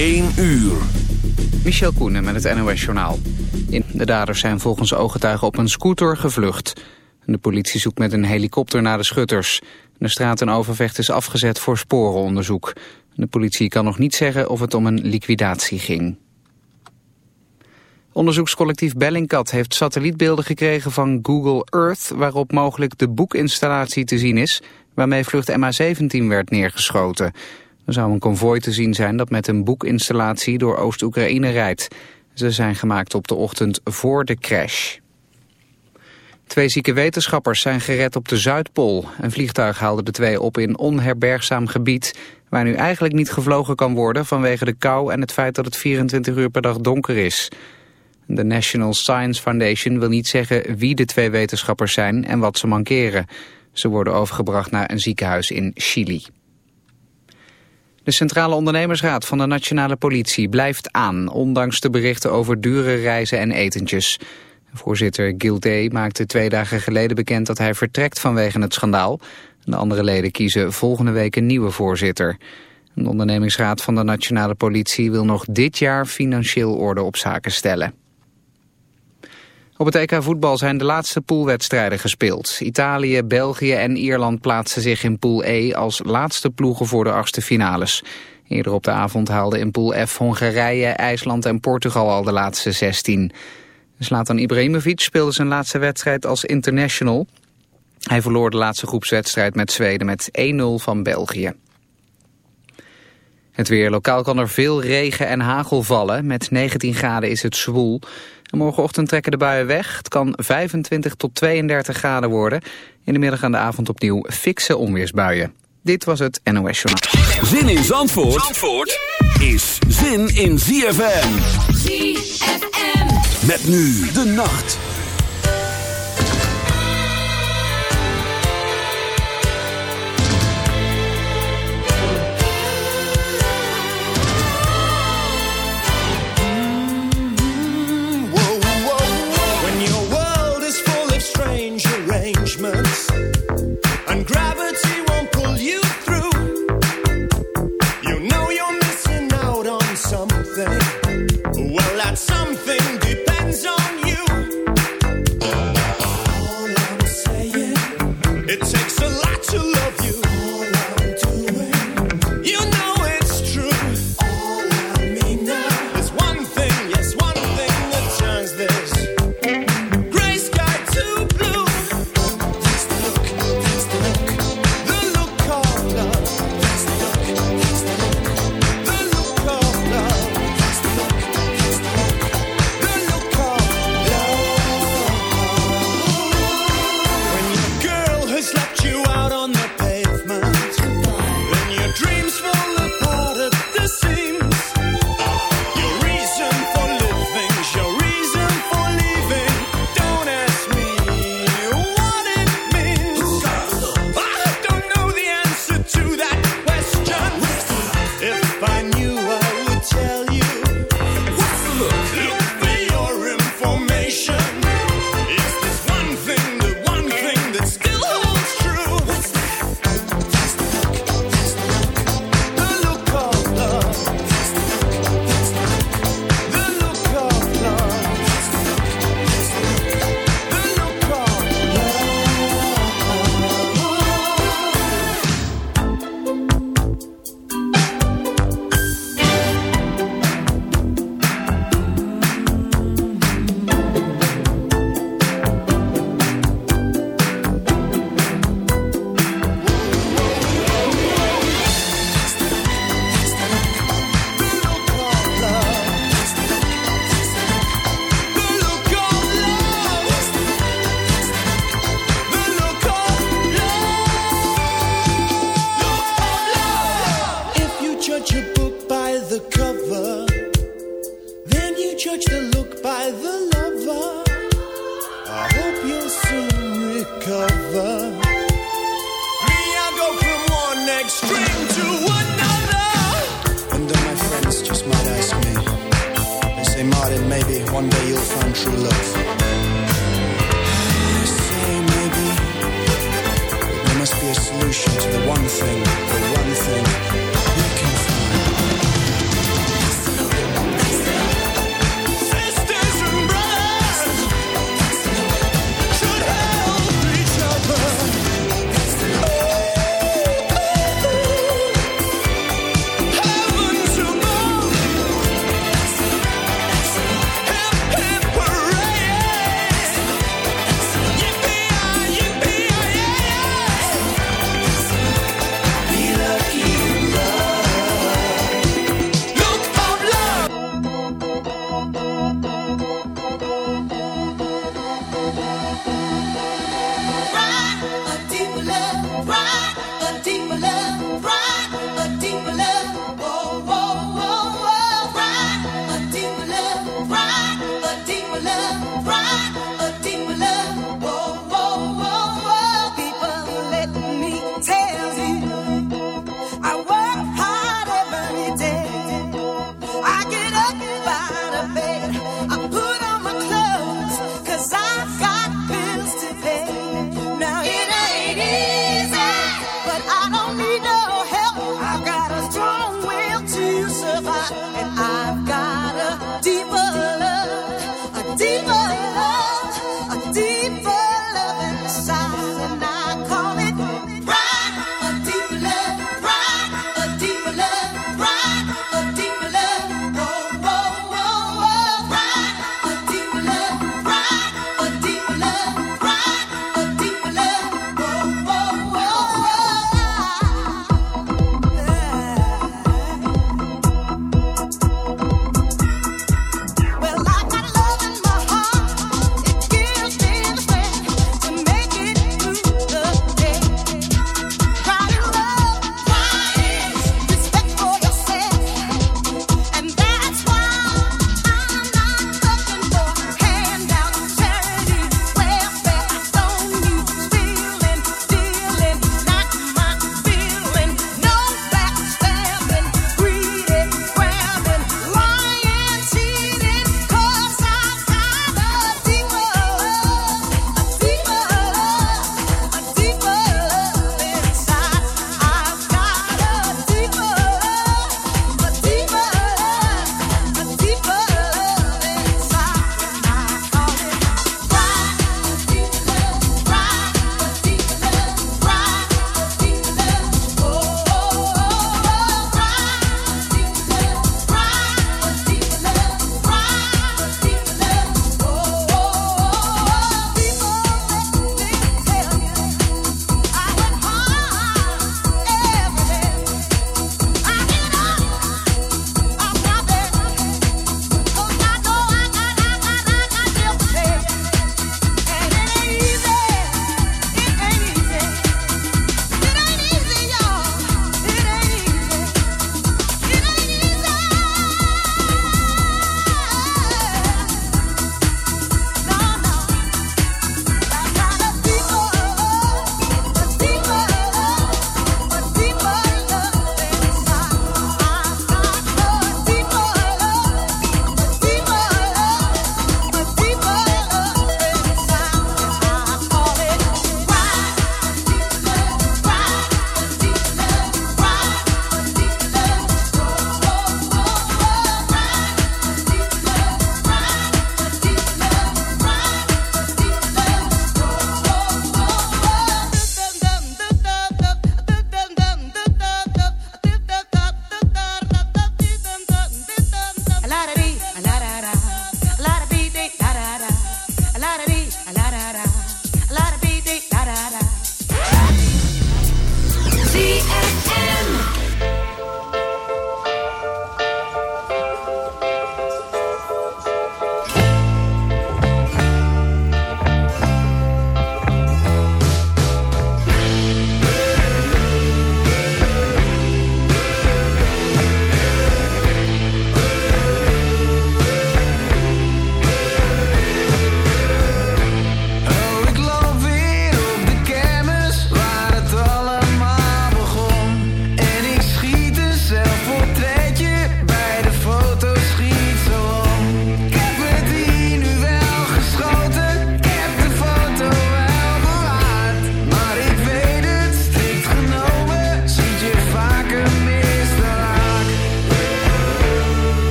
1 uur. Michel Koenen met het NOS-journaal. De daders zijn volgens ooggetuigen op een scooter gevlucht. De politie zoekt met een helikopter naar de schutters. De straat in Overvecht is afgezet voor sporenonderzoek. De politie kan nog niet zeggen of het om een liquidatie ging. Onderzoekscollectief Bellingcat heeft satellietbeelden gekregen van Google Earth... waarop mogelijk de boekinstallatie te zien is... waarmee vlucht MH17 werd neergeschoten. Er zou een konvooi te zien zijn dat met een boekinstallatie door Oost-Oekraïne rijdt. Ze zijn gemaakt op de ochtend voor de crash. Twee zieke wetenschappers zijn gered op de Zuidpool. Een vliegtuig haalde de twee op in onherbergzaam gebied... waar nu eigenlijk niet gevlogen kan worden vanwege de kou... en het feit dat het 24 uur per dag donker is. De National Science Foundation wil niet zeggen wie de twee wetenschappers zijn... en wat ze mankeren. Ze worden overgebracht naar een ziekenhuis in Chili. De Centrale Ondernemersraad van de Nationale Politie blijft aan... ondanks de berichten over dure reizen en etentjes... Voorzitter Gilday maakte twee dagen geleden bekend dat hij vertrekt vanwege het schandaal. De andere leden kiezen volgende week een nieuwe voorzitter. De ondernemingsraad van de nationale politie wil nog dit jaar financieel orde op zaken stellen. Op het EK voetbal zijn de laatste poolwedstrijden gespeeld. Italië, België en Ierland plaatsen zich in pool E als laatste ploegen voor de achtste finales. Eerder op de avond haalden in pool F Hongarije, IJsland en Portugal al de laatste 16. Zlatan Ibrahimovic speelde zijn laatste wedstrijd als international. Hij verloor de laatste groepswedstrijd met Zweden met 1-0 van België. Het weer. Lokaal kan er veel regen en hagel vallen. Met 19 graden is het zwoel. Morgenochtend trekken de buien weg. Het kan 25 tot 32 graden worden. In de middag en de avond opnieuw fikse onweersbuien. Dit was het NOS Journaal. Zin in Zandvoort, Zandvoort is zin in ZFM. ZFM. Met nu de nacht.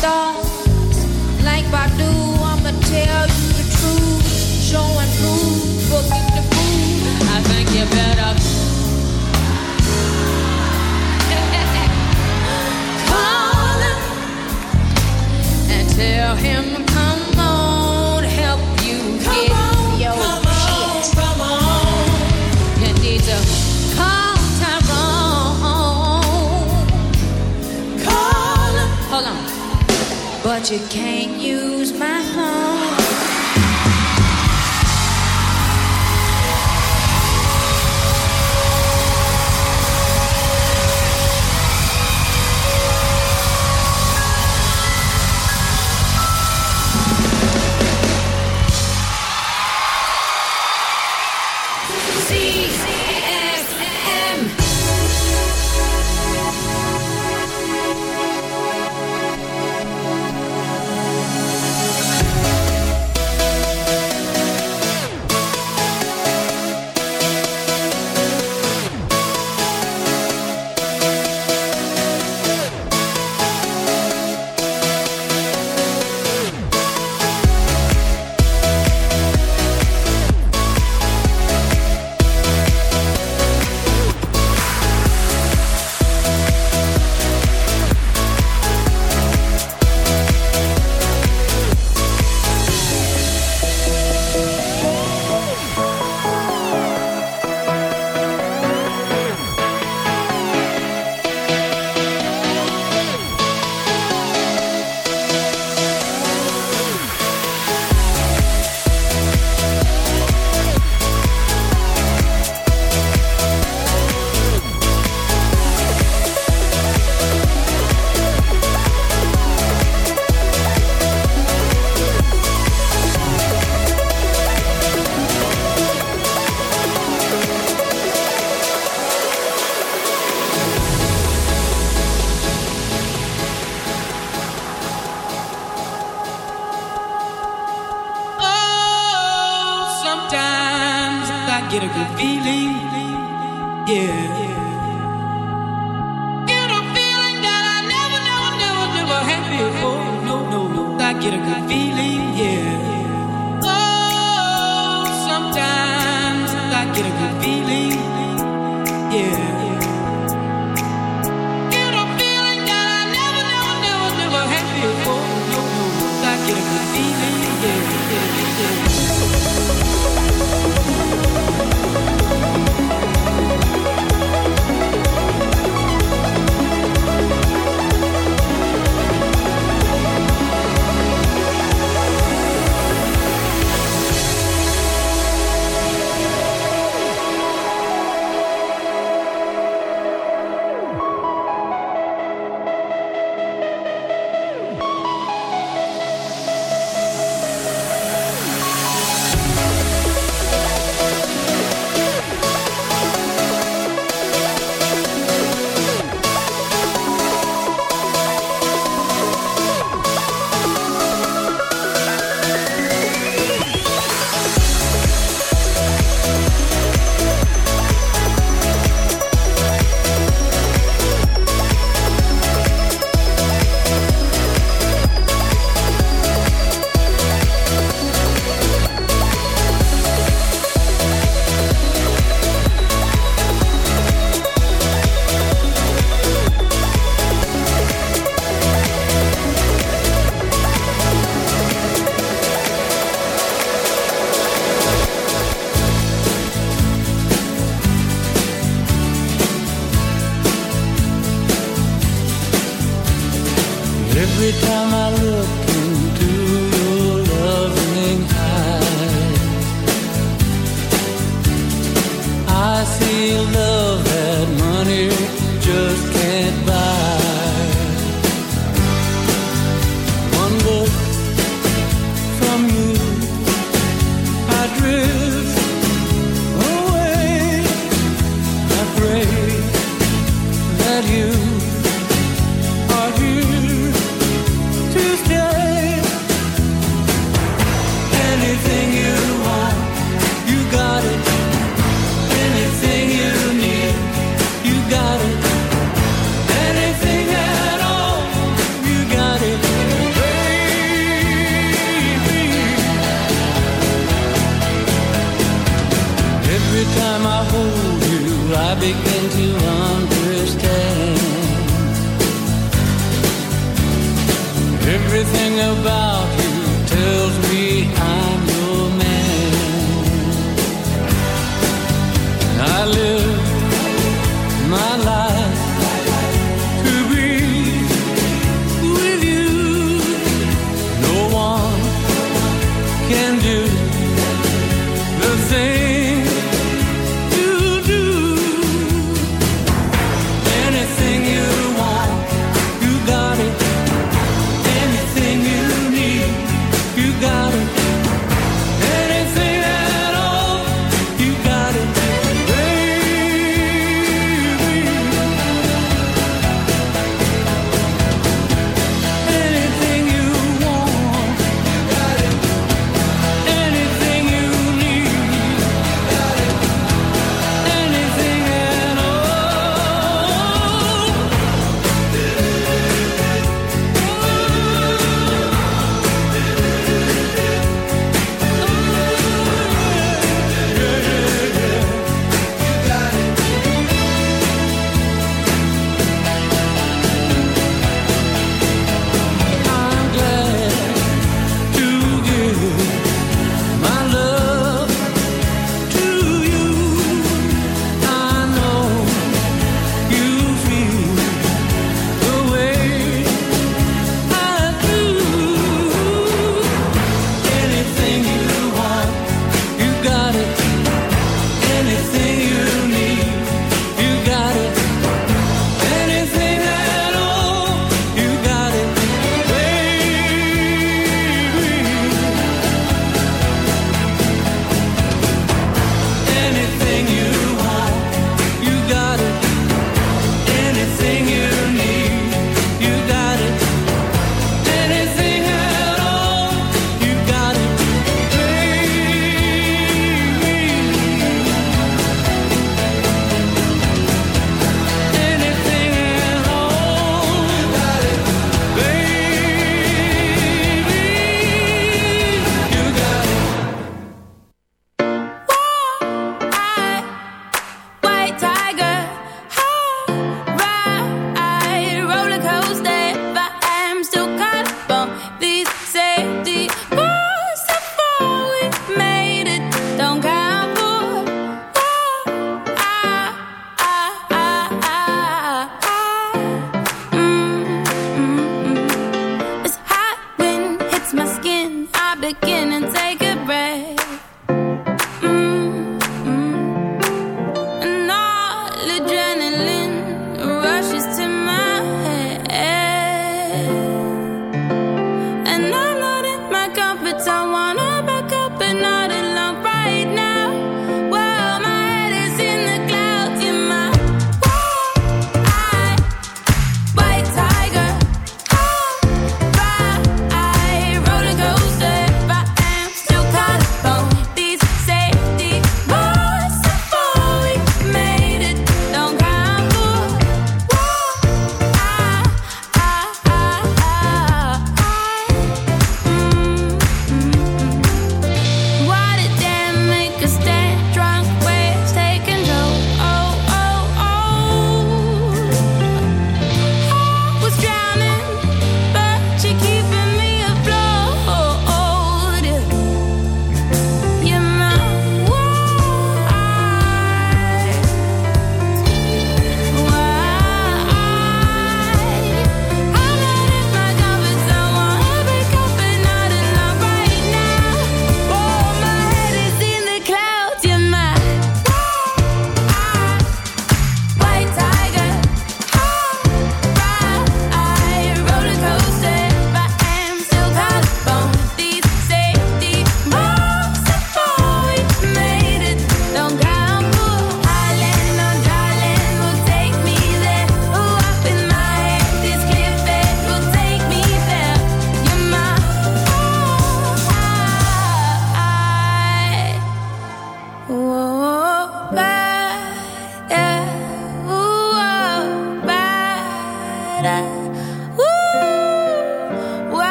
stars like I'ma tell you the truth, booking the. I think you better. Call him and tell him you can't use my